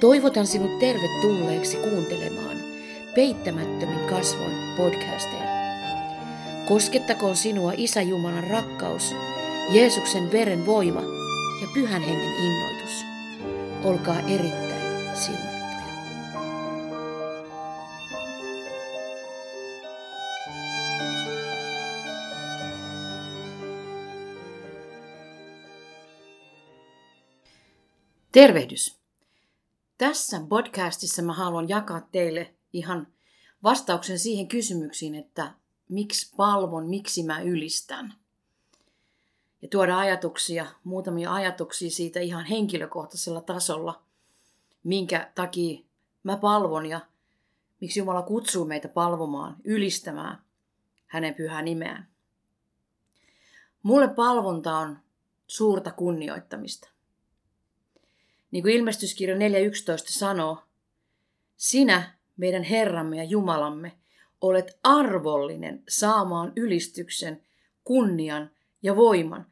Toivotan sinut tervetulleeksi kuuntelemaan Peittämättömin kasvoin podcasteja. Koskettakoon sinua Isä Jumalan rakkaus, Jeesuksen veren voima ja Pyhän Hengen innoitus. Olkaa erittäin siunattuja. Tervehdys! Tässä podcastissa mä haluan jakaa teille ihan vastauksen siihen kysymyksiin, että miksi palvon, miksi mä ylistän. Ja tuoda ajatuksia, muutamia ajatuksia siitä ihan henkilökohtaisella tasolla, minkä takia mä palvon ja miksi Jumala kutsuu meitä palvomaan, ylistämään hänen pyhää nimeään. Mulle palvonta on suurta kunnioittamista. Niin kuin ilmestyskirja 4.11 sanoo, sinä, meidän Herramme ja Jumalamme, olet arvollinen saamaan ylistyksen, kunnian ja voiman,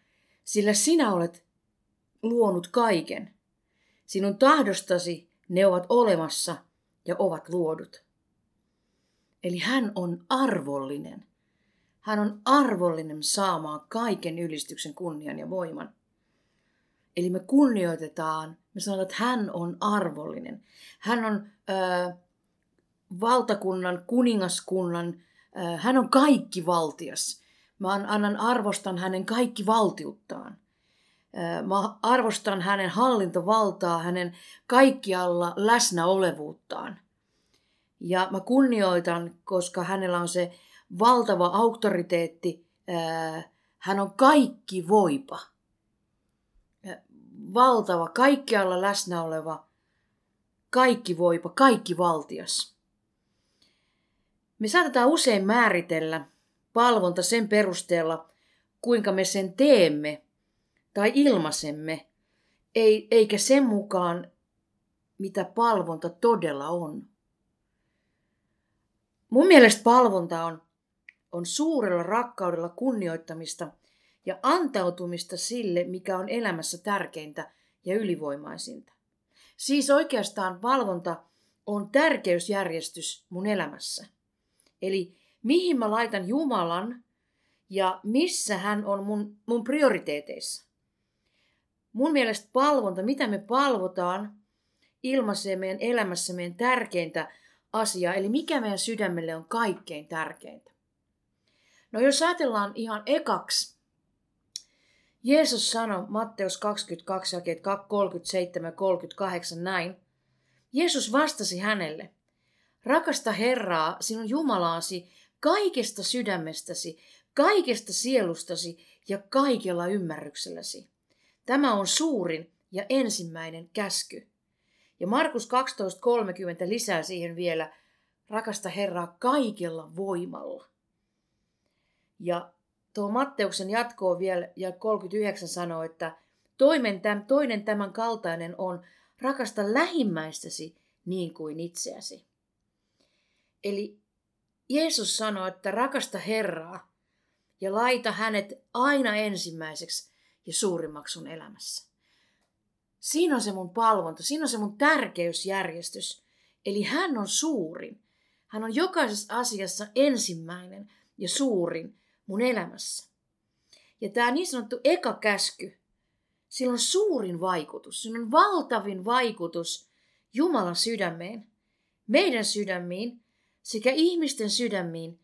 sillä sinä olet luonut kaiken. Sinun tahdostasi ne ovat olemassa ja ovat luodut. Eli hän on arvollinen. Hän on arvollinen saamaan kaiken ylistyksen, kunnian ja voiman. Eli me kunnioitetaan, me sanotaan, että hän on arvollinen. Hän on ö, valtakunnan, kuningaskunnan, ö, hän on kaikki valtias. Mä annan arvostan hänen kaikki valtiuttaan. Mä arvostan hänen hallintovaltaa, hänen kaikkialla läsnäolevuuttaan. Ja mä kunnioitan, koska hänellä on se valtava auktoriteetti. Hän on kaikki voipa valtava, kaikkialla läsnä oleva, kaikki voipa, kaikki valtias. Me saatetaan usein määritellä palvonta sen perusteella, kuinka me sen teemme tai ilmaisemme, ei, eikä sen mukaan, mitä palvonta todella on. Mun mielestä palvonta on, on suurella rakkaudella kunnioittamista – ja antautumista sille, mikä on elämässä tärkeintä ja ylivoimaisinta. Siis oikeastaan valvonta on tärkeysjärjestys mun elämässä. Eli mihin mä laitan Jumalan ja missä hän on mun, mun prioriteeteissa. Mun mielestä palvonta, mitä me palvotaan, ilmaisee meidän elämässä meidän tärkeintä asiaa, eli mikä meidän sydämelle on kaikkein tärkeintä. No jos ajatellaan ihan ekaksi Jeesus sanoi Matteus 22, jakeet 37 ja 38 näin. Jeesus vastasi hänelle, rakasta Herraa, sinun Jumalaasi, kaikesta sydämestäsi, kaikesta sielustasi ja kaikella ymmärrykselläsi. Tämä on suurin ja ensimmäinen käsky. Ja Markus 12.30 lisää siihen vielä, rakasta Herraa kaikella voimalla. Ja tuo Matteuksen jatkoon vielä ja 39 sanoo, että toinen, toinen tämän kaltainen on rakasta lähimmäistäsi niin kuin itseäsi. Eli Jeesus sanoi, että rakasta Herraa ja laita hänet aina ensimmäiseksi ja suurimmaksi sun elämässä. Siinä on se mun palvonta, siinä on se mun tärkeysjärjestys. Eli hän on suurin. Hän on jokaisessa asiassa ensimmäinen ja suurin mun elämässä. Ja tämä niin sanottu eka käsky, sillä on suurin vaikutus, sillä on valtavin vaikutus Jumalan sydämeen, meidän sydämiin sekä ihmisten sydämiin,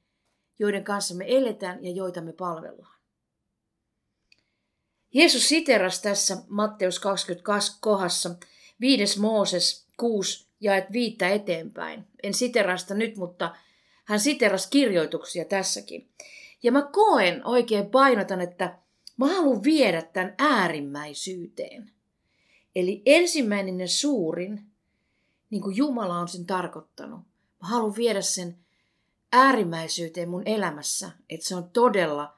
joiden kanssa me eletään ja joita me palvellaan. Jeesus siteras tässä Matteus 22 kohdassa 5. Mooses 6 ja et viittä eteenpäin. En siterasta nyt, mutta hän siteras kirjoituksia tässäkin. Ja mä koen, oikein painotan, että mä haluan viedä tämän äärimmäisyyteen. Eli ensimmäinen ja suurin, niin kuin Jumala on sen tarkoittanut. Mä haluan viedä sen äärimmäisyyteen mun elämässä, että se on todella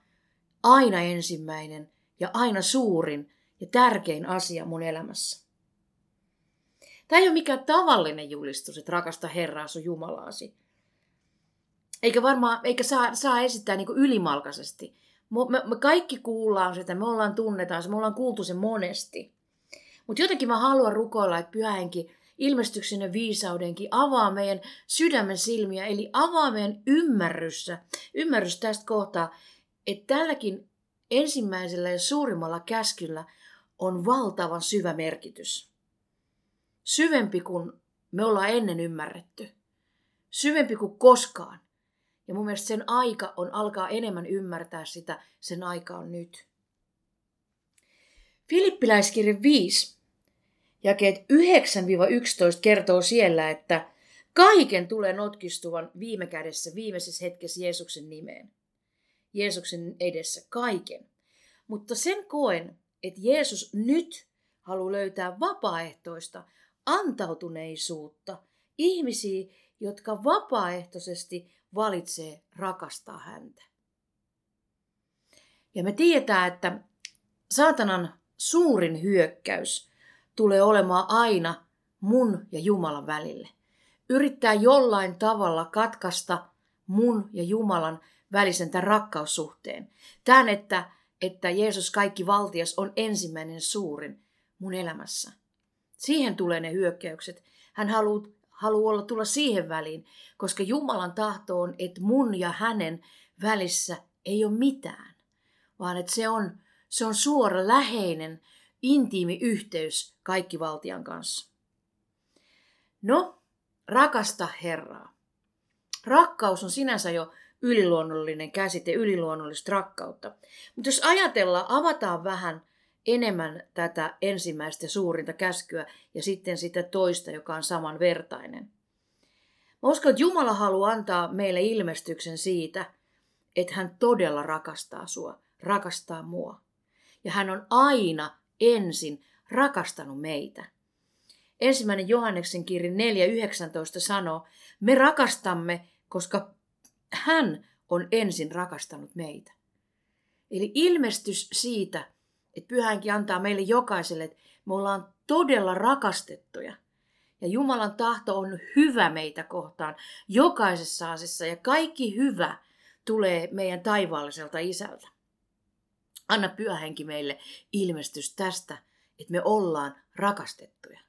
aina ensimmäinen ja aina suurin ja tärkein asia mun elämässä. Tämä ei ole mikään tavallinen julistus, että rakasta Herraa sun Jumalaasi, eikä varmaan, eikä saa, saa esittää niin ylimalkaisesti. Me, me, kaikki kuullaan sitä, me ollaan tunnetaan se, me ollaan kuultu se monesti. Mutta jotenkin mä haluan rukoilla, että pyhähenki ilmestyksen ja viisaudenkin avaa meidän sydämen silmiä, eli avaa meidän ymmärryssä, ymmärrys tästä kohtaa, että tälläkin ensimmäisellä ja suurimmalla käskyllä on valtavan syvä merkitys. Syvempi kuin me ollaan ennen ymmärretty. Syvempi kuin koskaan. Ja mun mielestä sen aika on alkaa enemmän ymmärtää sitä, sen aika on nyt. Filippiläiskirja 5, jakeet 9-11 kertoo siellä, että kaiken tulee notkistuvan viime kädessä viimeisessä hetkessä Jeesuksen nimeen. Jeesuksen edessä kaiken. Mutta sen koen, että Jeesus nyt haluaa löytää vapaaehtoista antautuneisuutta, ihmisiä, jotka vapaaehtoisesti valitsee rakastaa häntä. Ja me tiedetään, että saatanan suurin hyökkäys tulee olemaan aina mun ja Jumalan välille. Yrittää jollain tavalla katkaista mun ja Jumalan välisen tämän rakkaussuhteen. Tämän, että, että Jeesus kaikki valtias on ensimmäinen suurin mun elämässä. Siihen tulee ne hyökkäykset. Hän haluaa haluaa olla tulla siihen väliin, koska Jumalan tahto on, että mun ja hänen välissä ei ole mitään, vaan että se on, se on suora, läheinen, intiimi yhteys kaikki valtian kanssa. No, rakasta Herraa. Rakkaus on sinänsä jo yliluonnollinen käsite, yliluonnollista rakkautta. Mutta jos ajatellaan, avataan vähän enemmän tätä ensimmäistä suurinta käskyä ja sitten sitä toista, joka on samanvertainen. Mä uskon, että Jumala haluaa antaa meille ilmestyksen siitä, että hän todella rakastaa sua, rakastaa mua. Ja hän on aina ensin rakastanut meitä. Ensimmäinen Johanneksen kirja 4.19 sanoo, me rakastamme, koska hän on ensin rakastanut meitä. Eli ilmestys siitä, että pyhänkin antaa meille jokaiselle, että me ollaan todella rakastettuja. Ja Jumalan tahto on hyvä meitä kohtaan jokaisessa asiassa ja kaikki hyvä tulee meidän taivaalliselta isältä. Anna pyhähenki meille ilmestys tästä, että me ollaan rakastettuja.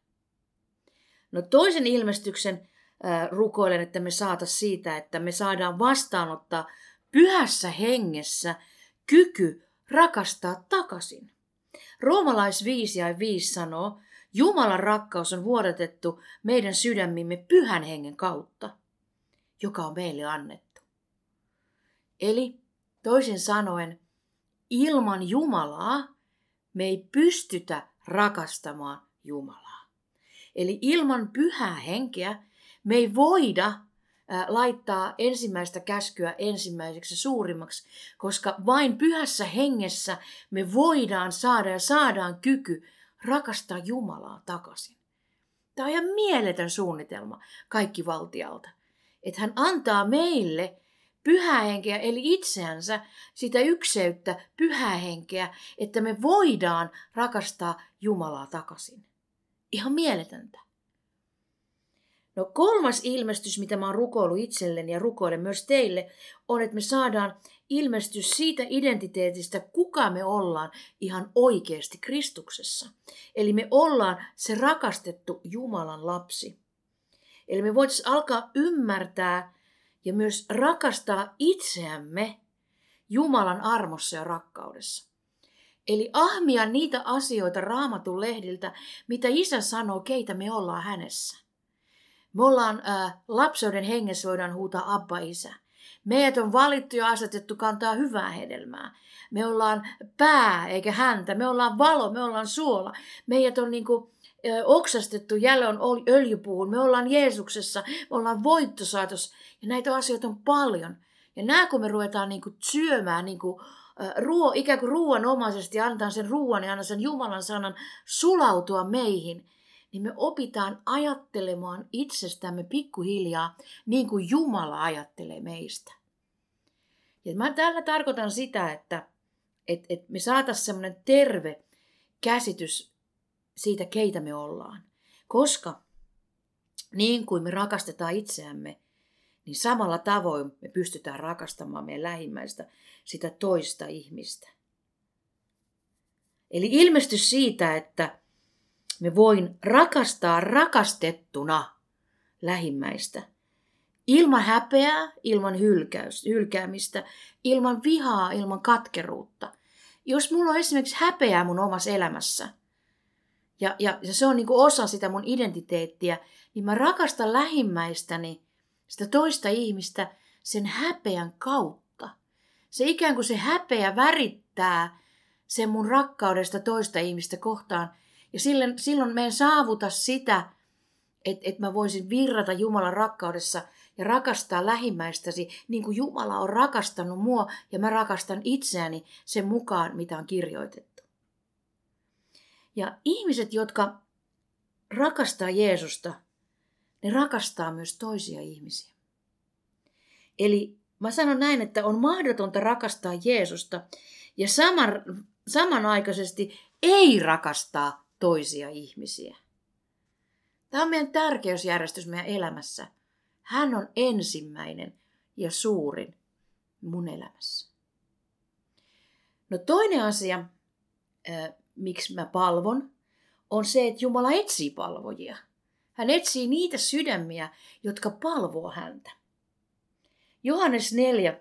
No toisen ilmestyksen äh, rukoilen, että me saata siitä, että me saadaan vastaanottaa pyhässä hengessä kyky rakastaa takaisin. Roomalais 5 ja 5 sanoo, Jumalan rakkaus on vuodatettu meidän sydämimme pyhän hengen kautta, joka on meille annettu. Eli toisin sanoen, ilman Jumalaa me ei pystytä rakastamaan Jumalaa. Eli ilman pyhää henkeä me ei voida laittaa ensimmäistä käskyä ensimmäiseksi suurimmaksi, koska vain pyhässä hengessä me voidaan saada ja saadaan kyky rakastaa Jumalaa takaisin. Tämä on ihan mieletön suunnitelma kaikki valtialta. Että hän antaa meille pyhää henkeä, eli itseänsä, sitä ykseyttä, pyhää henkeä, että me voidaan rakastaa Jumalaa takaisin. Ihan mieletöntä. No kolmas ilmestys, mitä mä oon rukoillut itselleni ja rukoilen myös teille, on, että me saadaan ilmestys siitä identiteetistä, kuka me ollaan ihan oikeasti Kristuksessa. Eli me ollaan se rakastettu Jumalan lapsi. Eli me voitaisiin alkaa ymmärtää ja myös rakastaa itseämme Jumalan armossa ja rakkaudessa. Eli ahmia niitä asioita raamatun lehdiltä, mitä isä sanoo, keitä me ollaan hänessä. Me ollaan äh, lapseuden hengessä voidaan huutaa Abba Isä. Meidät on valittu ja asetettu kantaa hyvää hedelmää. Me ollaan pää eikä häntä. Me ollaan valo, me ollaan suola. Meidät on niinku, oksastettu jälleen öljypuuhun. Me ollaan Jeesuksessa, me ollaan voittosaatos. Ja näitä asioita on paljon. Ja nämä kun me ruvetaan niinku syömään niinku, ruo, ikään kuin ruoanomaisesti, antaa sen ruoan ja anna sen Jumalan sanan sulautua meihin – niin me opitaan ajattelemaan itsestämme pikkuhiljaa niin kuin Jumala ajattelee meistä. Ja mä tällä tarkoitan sitä, että, että, että me saataisiin semmoinen terve käsitys siitä, keitä me ollaan. Koska niin kuin me rakastetaan itseämme, niin samalla tavoin me pystytään rakastamaan meidän lähimmäistä sitä toista ihmistä. Eli ilmestys siitä, että me voin rakastaa rakastettuna lähimmäistä. Ilman häpeää, ilman hylkäys, hylkäämistä, ilman vihaa, ilman katkeruutta. Jos mulla on esimerkiksi häpeää mun omassa elämässä, ja, ja, ja se on niin osa sitä mun identiteettiä, niin mä rakastan lähimmäistäni, sitä toista ihmistä, sen häpeän kautta. Se ikään kuin se häpeä värittää sen mun rakkaudesta toista ihmistä kohtaan. Ja silloin, silloin me en saavuta sitä, että et mä voisin virrata Jumalan rakkaudessa ja rakastaa lähimmäistäsi niin kuin Jumala on rakastanut mua ja mä rakastan itseäni sen mukaan, mitä on kirjoitettu. Ja ihmiset, jotka rakastaa Jeesusta, ne rakastaa myös toisia ihmisiä. Eli mä sanon näin, että on mahdotonta rakastaa Jeesusta ja saman, samanaikaisesti ei rakastaa toisia ihmisiä. Tämä on meidän tärkeysjärjestys meidän elämässä. Hän on ensimmäinen ja suurin mun elämässä. No toinen asia, miksi mä palvon, on se, että Jumala etsii palvojia. Hän etsii niitä sydämiä, jotka palvoo häntä. Johannes 4,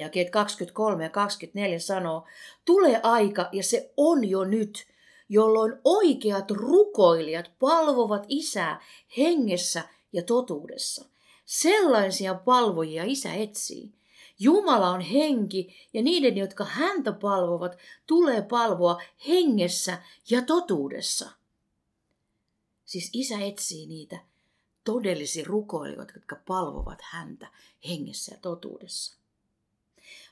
ja 23 ja 24 sanoo, tulee aika, ja se on jo nyt, jolloin oikeat rukoilijat palvovat isää hengessä ja totuudessa. Sellaisia palvojia isä etsii. Jumala on henki ja niiden, jotka häntä palvovat, tulee palvoa hengessä ja totuudessa. Siis isä etsii niitä todellisia rukoilijoita, jotka palvovat häntä hengessä ja totuudessa.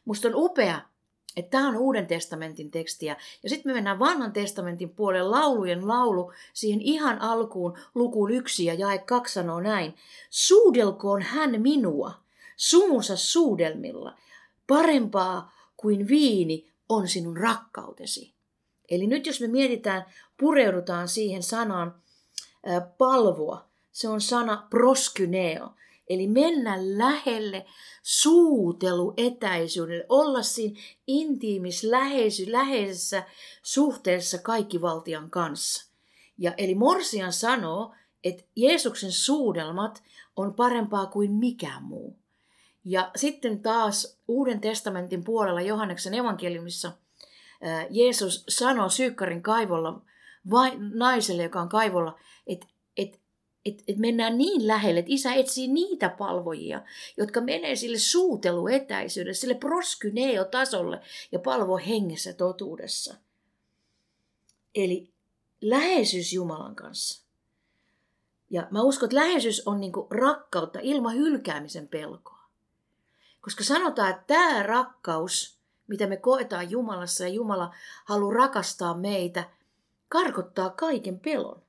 Musta on upea, että tämä on Uuden testamentin tekstiä. Ja sitten me mennään vanhan testamentin puolelle laulujen laulu siihen ihan alkuun lukuun yksi ja jae kaksi sanoo näin. Suudelkoon hän minua sumunsa suudelmilla. Parempaa kuin viini on sinun rakkautesi. Eli nyt jos me mietitään, pureudutaan siihen sanaan palvoa, se on sana proskyneo. Eli mennä lähelle suutelu etäisyydelle, olla siinä intiimis läheisy, läheisessä suhteessa kaikkivaltian kanssa. Ja eli Morsian sanoo, että Jeesuksen suudelmat on parempaa kuin mikään muu. Ja sitten taas Uuden testamentin puolella Johanneksen evankeliumissa Jeesus sanoo Syykkarin kaivolla vai, naiselle, joka on kaivolla, että et, et, mennään niin lähelle, että isä etsii niitä palvojia, jotka menee sille suuteluetäisyydelle, sille proskyneo-tasolle ja palvoo hengessä totuudessa. Eli läheisyys Jumalan kanssa. Ja mä uskon, että läheisyys on niin rakkautta ilman hylkäämisen pelkoa. Koska sanotaan, että tämä rakkaus, mitä me koetaan Jumalassa ja Jumala haluaa rakastaa meitä, karkottaa kaiken pelon.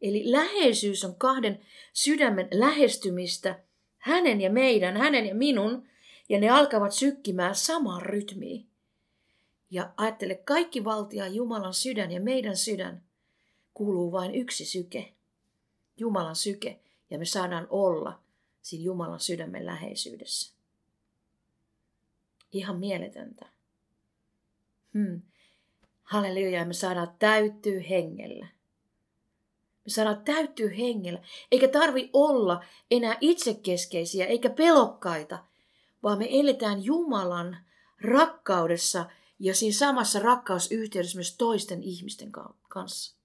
Eli läheisyys on kahden sydämen lähestymistä, hänen ja meidän, hänen ja minun, ja ne alkavat sykkimään samaan rytmiin. Ja ajattele, kaikki valtia Jumalan sydän ja meidän sydän kuuluu vain yksi syke. Jumalan syke, ja me saadaan olla siinä Jumalan sydämen läheisyydessä. Ihan mieletöntä. Hmm. Halleluja, me saadaan täyttyä hengellä. Me saadaan täyttyä hengellä, eikä tarvi olla enää itsekeskeisiä eikä pelokkaita, vaan me eletään Jumalan rakkaudessa ja siinä samassa rakkausyhteydessä myös toisten ihmisten kanssa.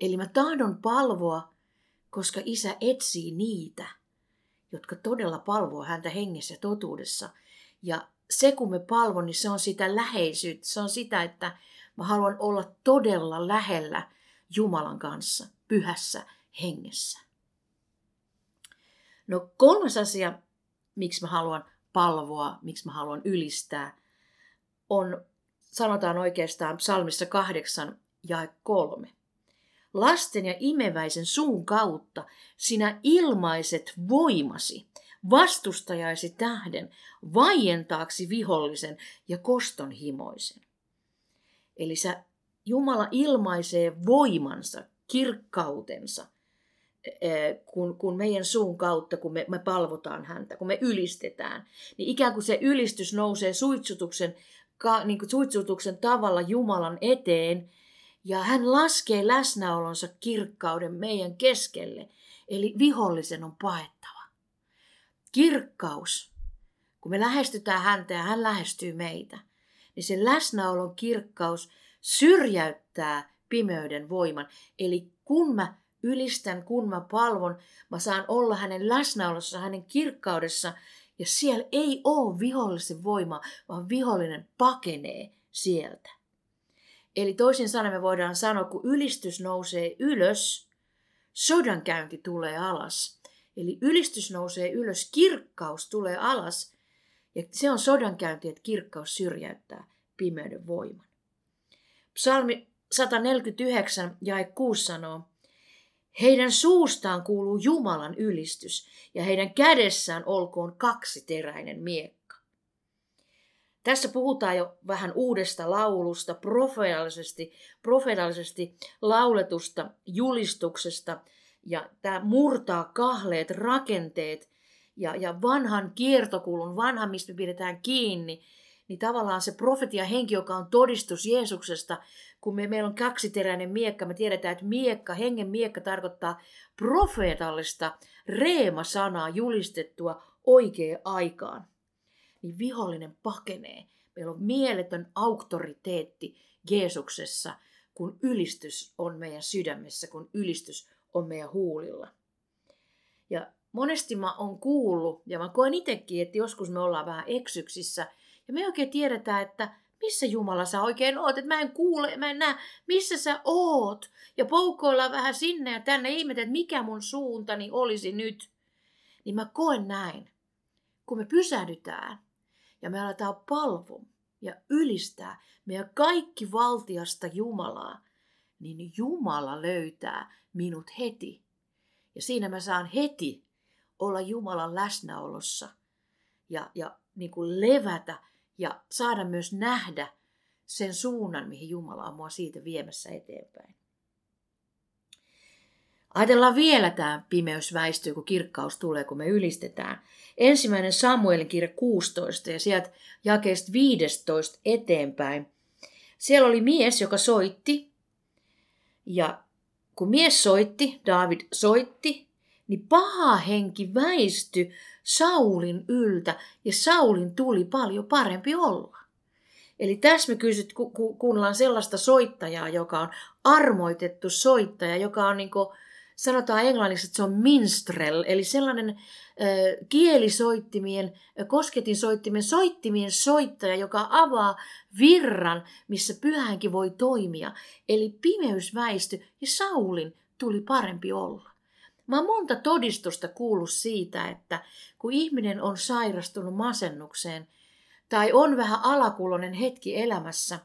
Eli mä tahdon palvoa, koska isä etsii niitä, jotka todella palvoo häntä hengessä ja totuudessa. Ja se, kun me palvon, niin se on sitä läheisyyttä. Se on sitä, että mä haluan olla todella lähellä Jumalan kanssa, pyhässä hengessä. No kolmas asia, miksi mä haluan palvoa, miksi mä haluan ylistää, on, sanotaan oikeastaan psalmissa kahdeksan ja kolme. Lasten ja imeväisen suun kautta sinä ilmaiset voimasi vastustajaisi tähden, vaientaaksi vihollisen ja kostonhimoisen. Eli sä, Jumala ilmaisee voimansa, kirkkautensa, e, kun, kun meidän suun kautta, kun me, me palvotaan häntä, kun me ylistetään, niin ikään kuin se ylistys nousee suitsutuksen, ka, niin kuin suitsutuksen tavalla Jumalan eteen, Ja hän laskee läsnäolonsa kirkkauden meidän keskelle. Eli vihollisen on paettava. Kirkkaus. Kun me lähestytään häntä ja hän lähestyy meitä, niin se läsnäolon kirkkaus syrjäyttää pimeyden voiman. Eli kun mä ylistän, kun mä palvon, mä saan olla hänen läsnäolossa, hänen kirkkaudessa, ja siellä ei ole vihollisen voima, vaan vihollinen pakenee sieltä. Eli toisin sanoen me voidaan sanoa, kun ylistys nousee ylös, sodankäynti tulee alas. Eli ylistys nousee ylös, kirkkaus tulee alas. Ja se on sodankäynti, että kirkkaus syrjäyttää pimeyden voiman. Psalmi 149 jae 6 sanoo, heidän suustaan kuuluu Jumalan ylistys ja heidän kädessään olkoon kaksiteräinen miekka. Tässä puhutaan jo vähän uudesta laulusta, profeetallisesti, profeetallisesti lauletusta julistuksesta. Ja tämä murtaa kahleet rakenteet ja, ja vanhan kiertokulun, vanhan, mistä pidetään kiinni, niin tavallaan se profetia henki, joka on todistus Jeesuksesta, kun me, meillä on kaksiteräinen miekka, me tiedetään, että miekka, hengen miekka tarkoittaa profeetallista reema-sanaa julistettua oikeaan aikaan. Niin vihollinen pakenee. Meillä on mieletön auktoriteetti Jeesuksessa, kun ylistys on meidän sydämessä, kun ylistys on meidän huulilla. Ja monesti mä oon kuullut, ja mä koen itsekin, että joskus me ollaan vähän eksyksissä, ja me oikein tiedetään, että missä Jumala sä oikein oot, että mä en kuule, mä en näe, missä sä oot. Ja poukkoillaan vähän sinne ja tänne ihmetellä, että mikä mun suuntani olisi nyt. Niin mä koen näin, kun me pysähdytään ja me aletaan palvoa ja ylistää meidän kaikki valtiasta Jumalaa, niin Jumala löytää minut heti. Ja siinä mä saan heti olla Jumalan läsnäolossa ja, ja niin kuin levätä ja saada myös nähdä sen suunnan, mihin Jumala on mua siitä viemässä eteenpäin. Ajatellaan vielä tämä pimeys väistyy, kun kirkkaus tulee, kun me ylistetään. Ensimmäinen Samuelin kirja 16 ja sieltä jakeesta 15 eteenpäin. Siellä oli mies, joka soitti. Ja kun mies soitti, David soitti, niin paha henki väistyi Saulin yltä ja Saulin tuli paljon parempi olla. Eli tässä me kysyt, ku, ku, kuunnellaan sellaista soittajaa, joka on armoitettu soittaja, joka on niin kuin, sanotaan englanniksi, että se on minstrel, eli sellainen äh, kielisoittimien, kosketinsoittimien, soittimien soittaja, joka avaa virran, missä pyhänkin voi toimia. Eli pimeys väisty ja Saulin tuli parempi olla. Mä oon monta todistusta kuullut siitä, että kun ihminen on sairastunut masennukseen tai on vähän alakulonen hetki elämässä,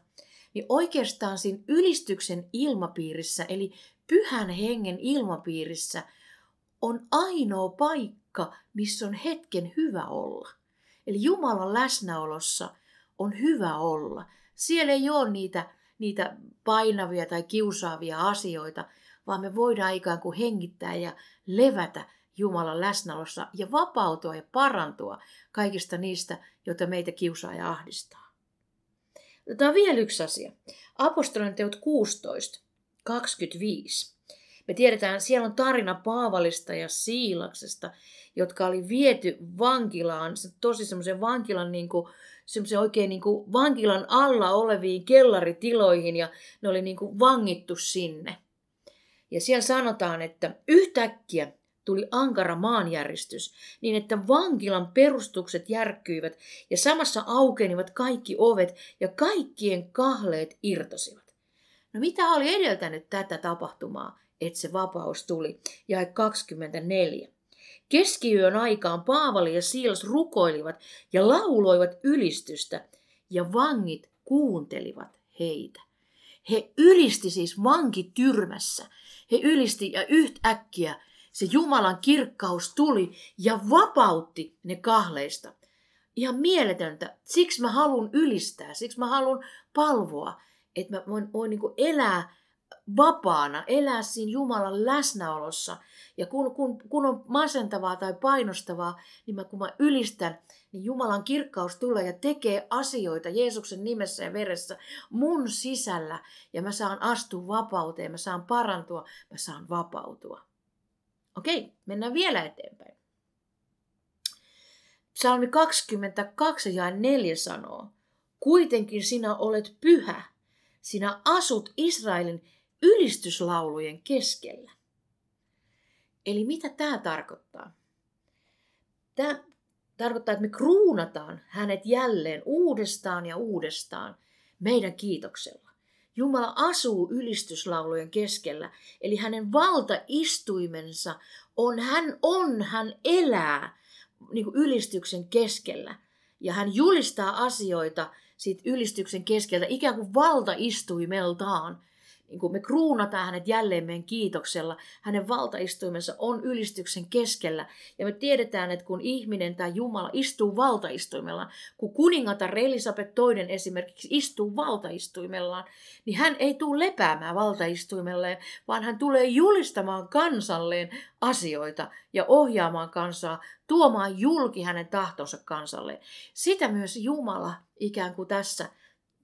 niin oikeastaan siinä ylistyksen ilmapiirissä, eli pyhän hengen ilmapiirissä, on ainoa paikka, missä on hetken hyvä olla. Eli Jumalan läsnäolossa on hyvä olla. Siellä ei ole niitä, niitä painavia tai kiusaavia asioita, vaan me voidaan ikään kuin hengittää ja levätä Jumalan läsnäolossa ja vapautua ja parantua kaikista niistä, joita meitä kiusaa ja ahdistaa. Otetaan vielä yksi asia. Apostolien teot 16, 25. Me tiedetään, siellä on tarina Paavalista ja Siilaksesta, jotka oli viety vankilaan, tosi semmoisen vankilan niin kuin, semmoisen oikein niin kuin vankilan alla oleviin kellaritiloihin ja ne oli niin kuin vangittu sinne. Ja siellä sanotaan, että yhtäkkiä tuli ankara maanjäristys, niin että vankilan perustukset järkkyivät ja samassa aukenivat kaikki ovet ja kaikkien kahleet irtosivat. No mitä oli edeltänyt tätä tapahtumaa, että se vapaus tuli? Ja 24. Keskiyön aikaan Paavali ja Siilas rukoilivat ja lauloivat ylistystä, ja vangit kuuntelivat heitä. He ylisti siis vankityrmässä. He ylisti ja yhtäkkiä se Jumalan kirkkaus tuli ja vapautti ne kahleista. Ihan mieletöntä. Siksi mä haluan ylistää, siksi mä haluan palvoa, että mä voin, voin niin elää vapaana, elää siinä Jumalan läsnäolossa. Ja kun, kun, kun on masentavaa tai painostavaa, niin mä, kun mä ylistän, niin Jumalan kirkkaus tulee ja tekee asioita Jeesuksen nimessä ja veressä mun sisällä. Ja mä saan astua vapauteen, mä saan parantua, mä saan vapautua. Okei, mennään vielä eteenpäin. Psalmi 22 ja 4 sanoo, kuitenkin sinä olet pyhä, sinä asut Israelin ylistyslaulujen keskellä. Eli mitä tämä tarkoittaa? Tämä tarkoittaa, että me kruunataan hänet jälleen uudestaan ja uudestaan meidän kiitoksella. Jumala asuu ylistyslaulujen keskellä, eli hänen valtaistuimensa on, hän on, hän elää niin kuin ylistyksen keskellä. Ja hän julistaa asioita siitä ylistyksen keskeltä ikään kuin valtaistuimeltaan niin kuin me kruunataan hänet jälleen meidän kiitoksella. Hänen valtaistuimensa on ylistyksen keskellä. Ja me tiedetään, että kun ihminen tai Jumala istuu valtaistuimella, kun kuningatar Elisabeth toinen esimerkiksi istuu valtaistuimellaan, niin hän ei tule lepäämään valtaistuimelleen, vaan hän tulee julistamaan kansalleen asioita ja ohjaamaan kansaa, tuomaan julki hänen tahtonsa kansalle. Sitä myös Jumala ikään kuin tässä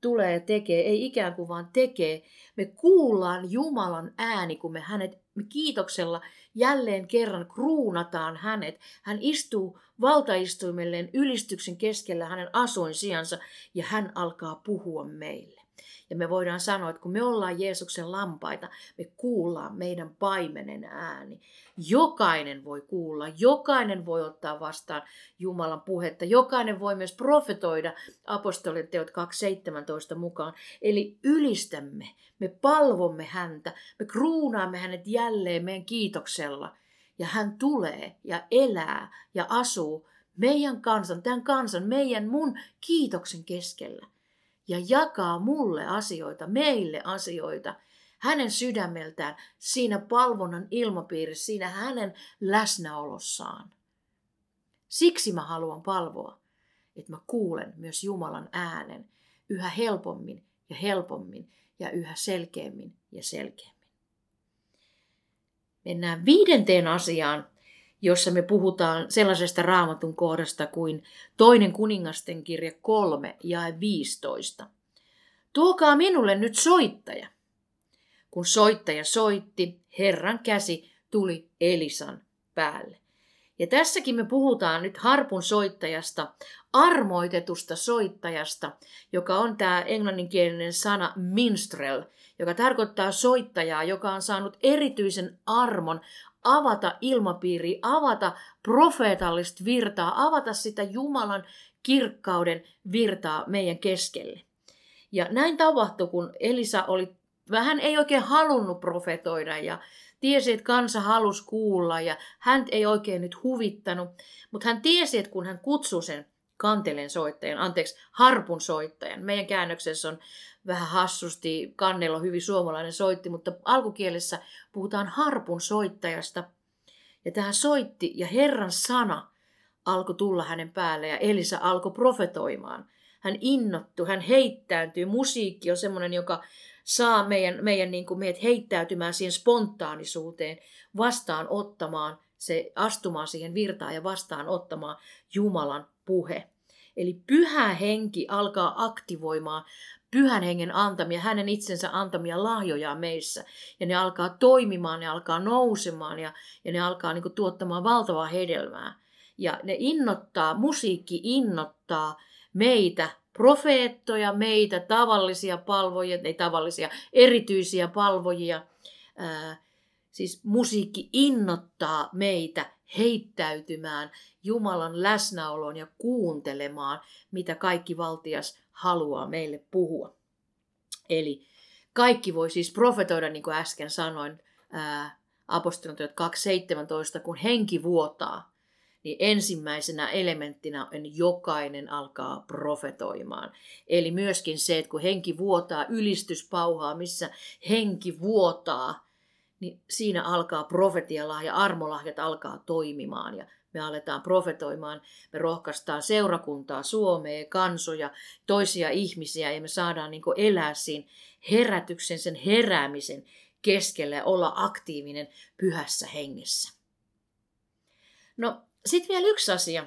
tulee ja tekee, ei ikään kuin vaan tekee. Me kuullaan Jumalan ääni, kun me hänet me kiitoksella jälleen kerran kruunataan hänet. Hän istuu valtaistuimelleen ylistyksen keskellä hänen asuinsiansa ja hän alkaa puhua meille. Ja me voidaan sanoa, että kun me ollaan Jeesuksen lampaita, me kuullaan meidän paimenen ääni. Jokainen voi kuulla, jokainen voi ottaa vastaan Jumalan puhetta, jokainen voi myös profetoida apostolien teot 2.17 mukaan. Eli ylistämme, me palvomme häntä, me kruunaamme hänet jälleen meidän kiitoksella. Ja hän tulee ja elää ja asuu meidän kansan, tämän kansan, meidän mun kiitoksen keskellä ja jakaa mulle asioita, meille asioita, hänen sydämeltään, siinä palvonnan ilmapiirissä, siinä hänen läsnäolossaan. Siksi mä haluan palvoa, että mä kuulen myös Jumalan äänen yhä helpommin ja helpommin ja yhä selkeämmin ja selkeämmin. Mennään viidenteen asiaan, jossa me puhutaan sellaisesta raamatun kohdasta kuin toinen kuningasten kirja 3 ja 15. Tuokaa minulle nyt soittaja. Kun soittaja soitti, Herran käsi tuli Elisan päälle. Ja tässäkin me puhutaan nyt harpun soittajasta, armoitetusta soittajasta, joka on tämä englanninkielinen sana minstrel, joka tarkoittaa soittajaa, joka on saanut erityisen armon avata ilmapiiri, avata profeetallista virtaa, avata sitä Jumalan kirkkauden virtaa meidän keskelle. Ja näin tapahtui, kun Elisa oli vähän ei oikein halunnut profetoida ja tiesi, että kansa halusi kuulla ja hän ei oikein nyt huvittanut. Mutta hän tiesi, että kun hän kutsui sen kantelen soittajan, anteeksi, harpun soittajan. Meidän käännöksessä on vähän hassusti, kannella hyvin suomalainen soitti, mutta alkukielessä puhutaan harpun soittajasta. Ja tähän soitti ja Herran sana alkoi tulla hänen päälle ja Elisa alkoi profetoimaan. Hän innottui, hän heittäytyi. Musiikki on semmoinen, joka saa meidän, meidän niin kuin meidät heittäytymään siihen spontaanisuuteen, vastaan ottamaan se astumaan siihen virtaan ja vastaan ottamaan Jumalan puhe. Eli pyhä henki alkaa aktivoimaan pyhän hengen antamia, hänen itsensä antamia lahjoja meissä. Ja ne alkaa toimimaan, ne alkaa nousemaan ja, ja ne alkaa niin kuin, tuottamaan valtavaa hedelmää. Ja ne innottaa, musiikki innottaa meitä, profeettoja, meitä, tavallisia palvojia, ei tavallisia, erityisiä palvojia. Ää, siis musiikki innottaa meitä heittäytymään Jumalan läsnäoloon ja kuuntelemaan, mitä kaikki valtias haluaa meille puhua. Eli kaikki voi siis profetoida, niin kuin äsken sanoin, apostolin 2.17, kun henki vuotaa, niin ensimmäisenä elementtinä on jokainen alkaa profetoimaan. Eli myöskin se, että kun henki vuotaa, ylistyspauhaa, missä henki vuotaa, niin siinä alkaa profetialahja, armolahjat alkaa toimimaan ja me aletaan profetoimaan, me rohkaistaan seurakuntaa, Suomea, kansoja, toisia ihmisiä ja me saadaan niin elää siinä herätyksen, sen heräämisen keskellä ja olla aktiivinen pyhässä hengessä. No, sitten vielä yksi asia,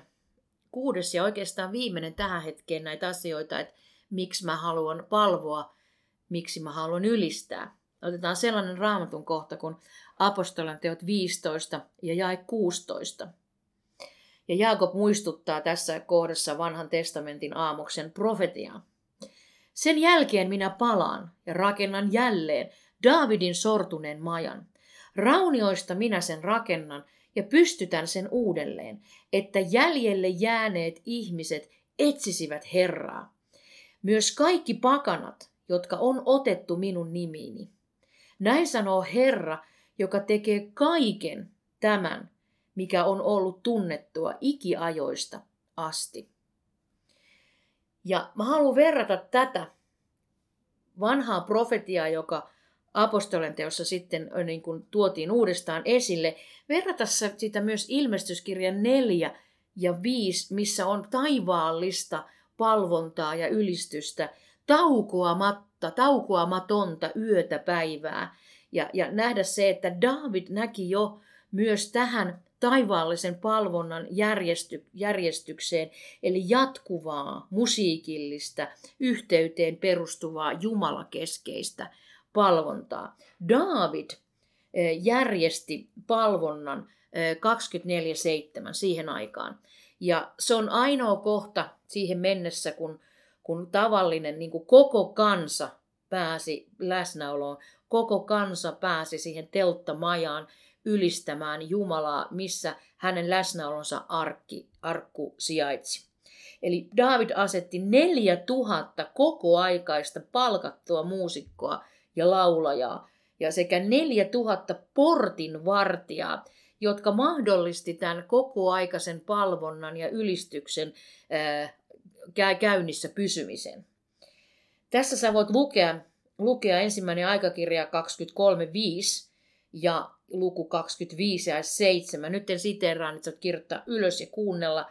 kuudes ja oikeastaan viimeinen tähän hetkeen näitä asioita, että miksi mä haluan palvoa, miksi mä haluan ylistää. Otetaan sellainen raamatun kohta kuin apostolan teot 15 ja jae 16. Ja Jaakob muistuttaa tässä kohdassa vanhan testamentin aamuksen profetiaa. Sen jälkeen minä palaan ja rakennan jälleen Daavidin sortuneen majan. Raunioista minä sen rakennan ja pystytän sen uudelleen, että jäljelle jääneet ihmiset etsisivät Herraa. Myös kaikki pakanat, jotka on otettu minun nimiini. Näin sanoo Herra, joka tekee kaiken tämän, mikä on ollut tunnettua ikiajoista asti. Ja mä haluan verrata tätä vanhaa profetiaa, joka apostolen teossa sitten niin kuin tuotiin uudestaan esille, verrata sitä myös ilmestyskirjan 4 ja 5, missä on taivaallista palvontaa ja ylistystä, taukoamatta, taukoamatonta yötä päivää. Ja, ja nähdä se, että David näki jo myös tähän taivaallisen palvonnan järjesty, järjestykseen, eli jatkuvaa, musiikillista, yhteyteen perustuvaa jumalakeskeistä palvontaa. David eh, järjesti palvonnan 24-7 eh, siihen aikaan. Ja se on ainoa kohta siihen mennessä, kun, kun tavallinen niin kuin koko kansa pääsi läsnäoloon, koko kansa pääsi siihen telttamajaan ylistämään Jumalaa, missä hänen läsnäolonsa arkki, arkku sijaitsi. Eli David asetti neljä tuhatta kokoaikaista palkattua muusikkoa ja laulajaa ja sekä neljä tuhatta portin vartijaa, jotka mahdollisti tämän kokoaikaisen palvonnan ja ylistyksen käynnissä pysymisen. Tässä sä voit lukea, lukea ensimmäinen aikakirja 23.5 ja luku 25 ja 7. Nyt en siteeraan, että sä kirjoittaa ylös ja kuunnella.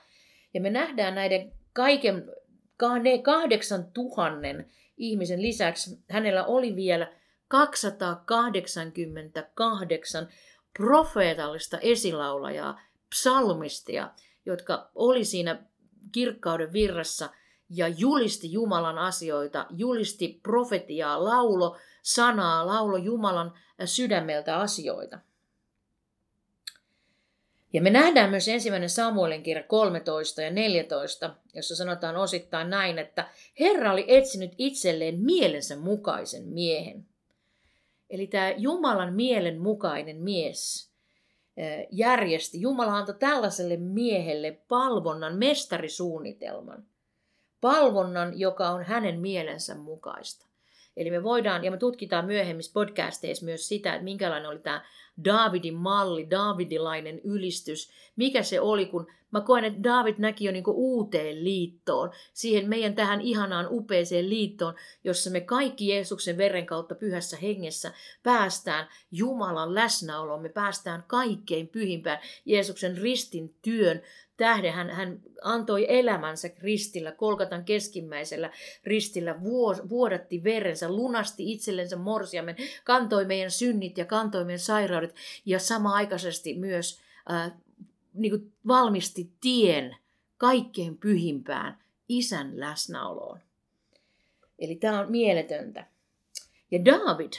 Ja me nähdään näiden kaiken, ne kahdeksan tuhannen ihmisen lisäksi hänellä oli vielä 288 profeetallista esilaulajaa, psalmistia, jotka oli siinä kirkkauden virrassa ja julisti Jumalan asioita, julisti profetiaa, laulo sanaa, laulo Jumalan sydämeltä asioita. Ja me nähdään myös ensimmäinen Samuelin kirja 13 ja 14, jossa sanotaan osittain näin, että Herra oli etsinyt itselleen mielensä mukaisen miehen. Eli tämä Jumalan mielen mukainen mies järjesti, Jumala antoi tällaiselle miehelle palvonnan mestarisuunnitelman. Palvonnan, joka on hänen mielensä mukaista. Eli me voidaan, ja me tutkitaan myöhemmissä podcasteissa myös sitä, että minkälainen oli tämä Davidin malli, Davidilainen ylistys, mikä se oli, kun mä koen, että David näki jo niin uuteen liittoon, siihen meidän tähän ihanaan upeeseen liittoon, jossa me kaikki Jeesuksen veren kautta pyhässä hengessä päästään Jumalan läsnäoloon, me päästään kaikkein pyhimpään Jeesuksen ristin työn tähden hän, hän antoi elämänsä ristillä, kolkatan keskimmäisellä ristillä, vuodatti verensä, lunasti itsellensä morsiamen, kantoi meidän synnit ja kantoi meidän sairaudet ja sama-aikaisesti myös äh, niin kuin valmisti tien kaikkein pyhimpään isän läsnäoloon. Eli tämä on mieletöntä. Ja David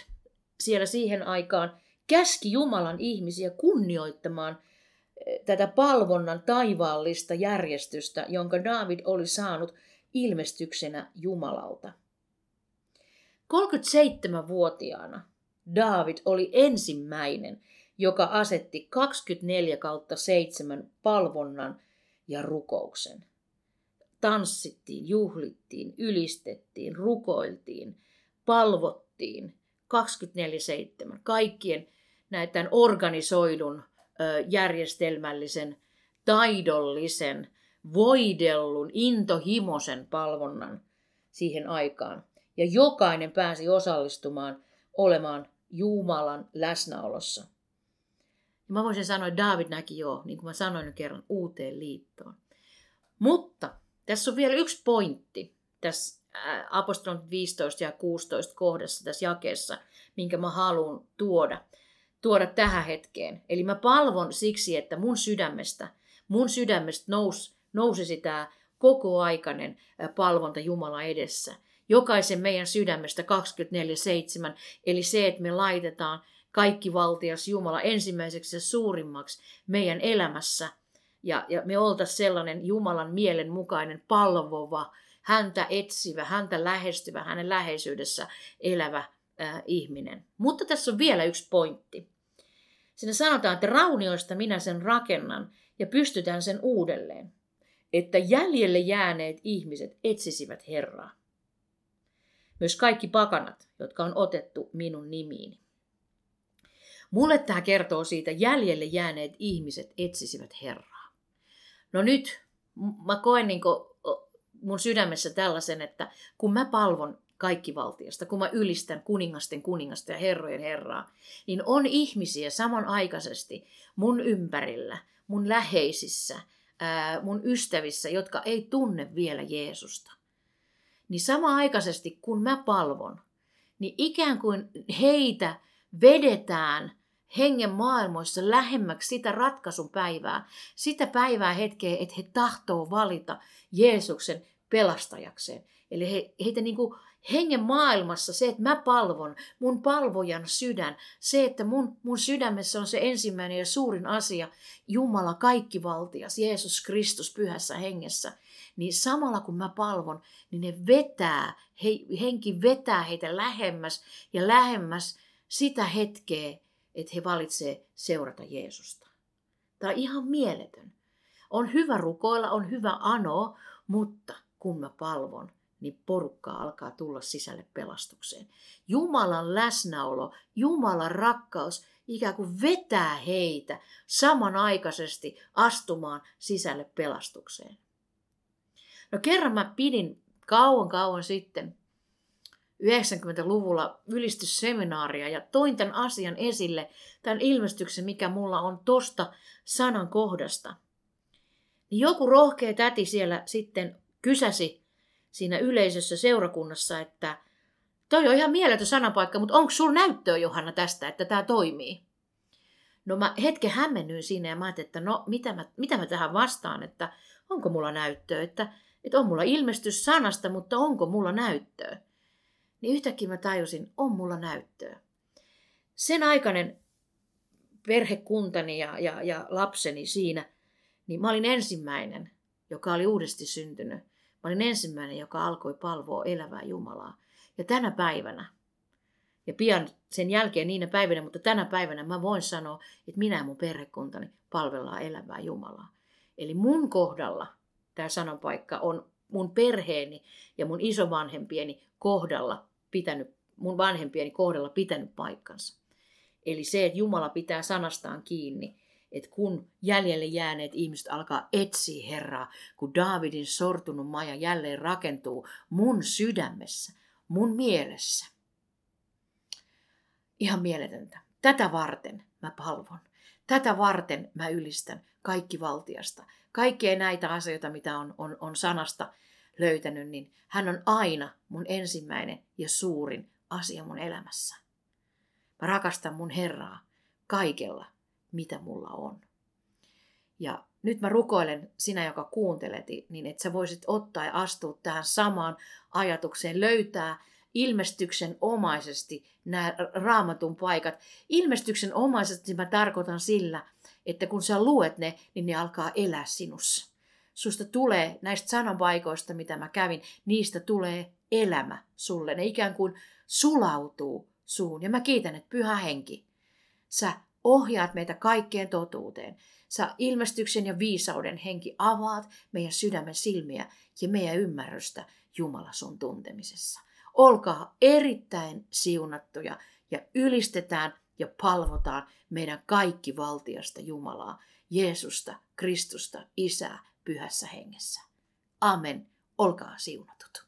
siellä siihen aikaan käski Jumalan ihmisiä kunnioittamaan tätä palvonnan taivaallista järjestystä, jonka David oli saanut ilmestyksenä Jumalalta. 37-vuotiaana David oli ensimmäinen, joka asetti 24 kautta 7 palvonnan ja rukouksen. Tanssittiin, juhlittiin, ylistettiin, rukoiltiin, palvottiin 24-7 kaikkien näiden organisoidun järjestelmällisen, taidollisen, voidellun, intohimoisen palvonnan siihen aikaan. Ja jokainen pääsi osallistumaan olemaan Jumalan läsnäolossa. Ja mä voisin sanoa, että David näki jo, niin kuin mä sanoin kerran, uuteen liittoon. Mutta tässä on vielä yksi pointti tässä apostolon 15 ja 16 kohdassa tässä jakeessa, minkä mä haluan tuoda, tuoda tähän hetkeen. Eli mä palvon siksi, että mun sydämestä, mun sydämestä nous, nousisi tämä kokoaikainen palvonta Jumala edessä. Jokaisen meidän sydämestä 24-7, eli se, että me laitetaan kaikki valtias Jumala ensimmäiseksi ja suurimmaksi meidän elämässä. Ja, ja me oltaisiin sellainen Jumalan mielen mukainen palvova, häntä etsivä, häntä lähestyvä, hänen läheisyydessä elävä äh, ihminen. Mutta tässä on vielä yksi pointti. Siinä sanotaan, että raunioista minä sen rakennan ja pystytään sen uudelleen, että jäljelle jääneet ihmiset etsisivät Herraa. Myös kaikki pakanat, jotka on otettu minun nimiini. Mulle tämä kertoo siitä, jäljelle jääneet ihmiset etsisivät Herraa. No nyt mä koen niin mun sydämessä tällaisen, että kun mä palvon kaikki valtiasta, kun mä ylistän kuningasten kuningasta ja herrojen herraa, niin on ihmisiä samanaikaisesti mun ympärillä, mun läheisissä, mun ystävissä, jotka ei tunne vielä Jeesusta. Niin samaaikaisesti kun mä palvon, niin ikään kuin heitä vedetään hengen maailmoissa lähemmäksi sitä ratkaisun päivää, sitä päivää hetkeä, että he tahtoo valita Jeesuksen pelastajakseen. Eli he, heitä niin kuin hengen maailmassa se, että mä palvon, mun palvojan sydän, se, että mun, mun sydämessä on se ensimmäinen ja suurin asia, Jumala kaikkivaltias, Jeesus Kristus pyhässä hengessä, niin samalla kun mä palvon, niin ne vetää, he, henki vetää heitä lähemmäs ja lähemmäs sitä hetkeä, että he valitsee seurata Jeesusta. Tämä on ihan mieletön. On hyvä rukoilla, on hyvä anoa, mutta kun mä palvon, niin porukka alkaa tulla sisälle pelastukseen. Jumalan läsnäolo, Jumalan rakkaus ikään kuin vetää heitä samanaikaisesti astumaan sisälle pelastukseen. No kerran mä pidin kauan kauan sitten 90-luvulla ylistysseminaaria ja toin tämän asian esille, tämän ilmestyksen, mikä mulla on tosta sanan kohdasta. Niin joku rohkea täti siellä sitten kysäsi siinä yleisössä seurakunnassa, että toi on ihan mieletön sanapaikka, mutta onko sulla näyttöä Johanna tästä, että tämä toimii? No mä hetken hämmennyin siinä ja mä ajattelin, että no mitä mä, mitä mä tähän vastaan, että onko mulla näyttöä, että, että on mulla ilmestys sanasta, mutta onko mulla näyttöä? Niin yhtäkkiä mä tajusin, on mulla näyttöä. Sen aikainen perhekuntani ja, ja, ja lapseni siinä, niin mä olin ensimmäinen, joka oli uudesti syntynyt Mä olin ensimmäinen, joka alkoi palvoa elävää Jumalaa. Ja tänä päivänä, ja pian sen jälkeen niinä päivinä, mutta tänä päivänä mä voin sanoa, että minä ja mun perhekuntani palvellaan elävää Jumalaa. Eli mun kohdalla tämä sananpaikka on mun perheeni ja mun isovanhempieni kohdalla pitänyt, mun vanhempieni kohdalla pitänyt paikkansa. Eli se, että Jumala pitää sanastaan kiinni, että kun jäljelle jääneet ihmiset alkaa etsiä Herraa, kun Daavidin sortunut maja jälleen rakentuu mun sydämessä, mun mielessä. Ihan mieletöntä. Tätä varten mä palvon. Tätä varten mä ylistän kaikki valtiasta. Kaikkia näitä asioita, mitä on, on, on sanasta löytänyt, niin hän on aina mun ensimmäinen ja suurin asia mun elämässä. Mä rakastan mun Herraa kaikella, mitä mulla on. Ja nyt mä rukoilen sinä, joka kuuntelet, niin että sä voisit ottaa ja astua tähän samaan ajatukseen, löytää ilmestyksen omaisesti nämä raamatun paikat. Ilmestyksen omaisesti mä tarkoitan sillä, että kun sä luet ne, niin ne alkaa elää sinussa. Susta tulee näistä sananpaikoista, mitä mä kävin, niistä tulee elämä sulle. Ne ikään kuin sulautuu suun. Ja mä kiitän, että pyhä henki, sä ohjaat meitä kaikkeen totuuteen. Sä ilmestyksen ja viisauden henki avaat meidän sydämen silmiä ja meidän ymmärrystä Jumala sun tuntemisessa. Olkaa erittäin siunattuja ja ylistetään ja palvotaan meidän kaikki valtiasta Jumalaa, Jeesusta, Kristusta, Isää, pyhässä hengessä. Amen. Olkaa siunatut.